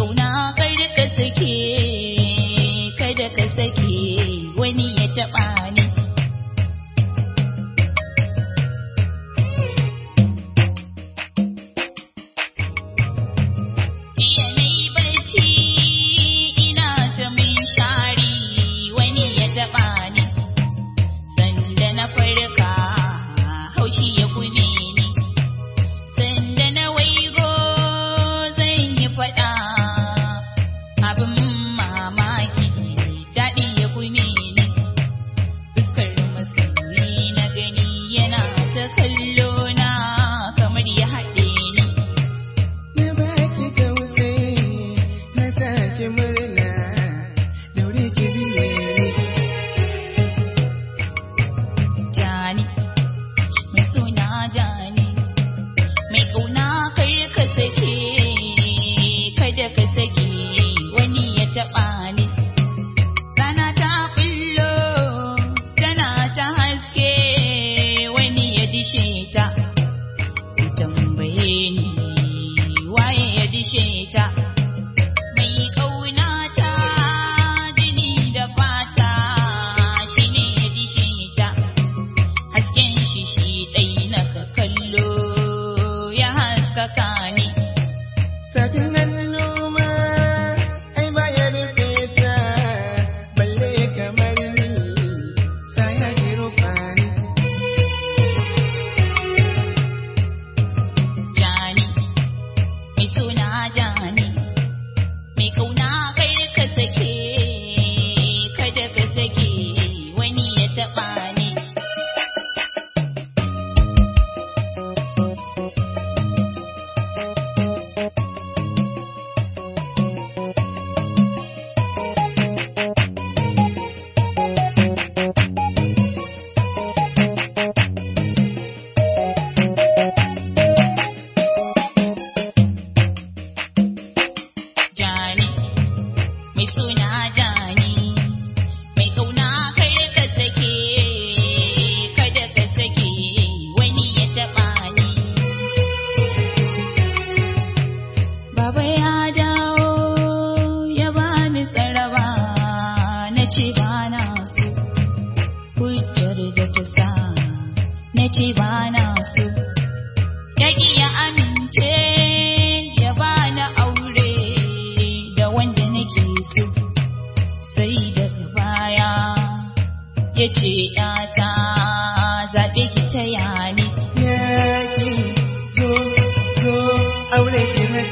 ƙauna kai da sake. Setting ce ba na so. Yaƙi ya amince ya ba na aure da wanda nake so, sai da baya ya ce ‘yata zaɓe ki ta yani. Yaƙi zo zo aure ki na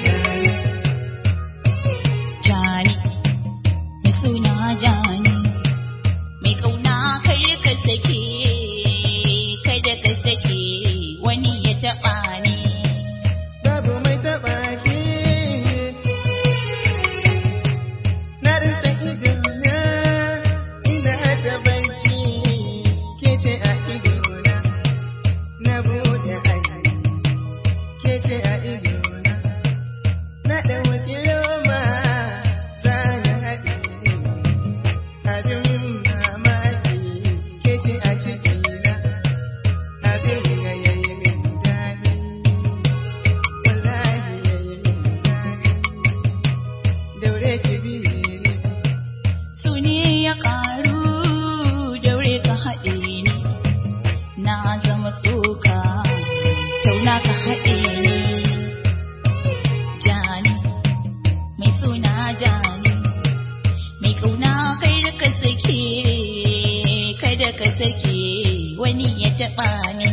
saki wani ya taɓa ni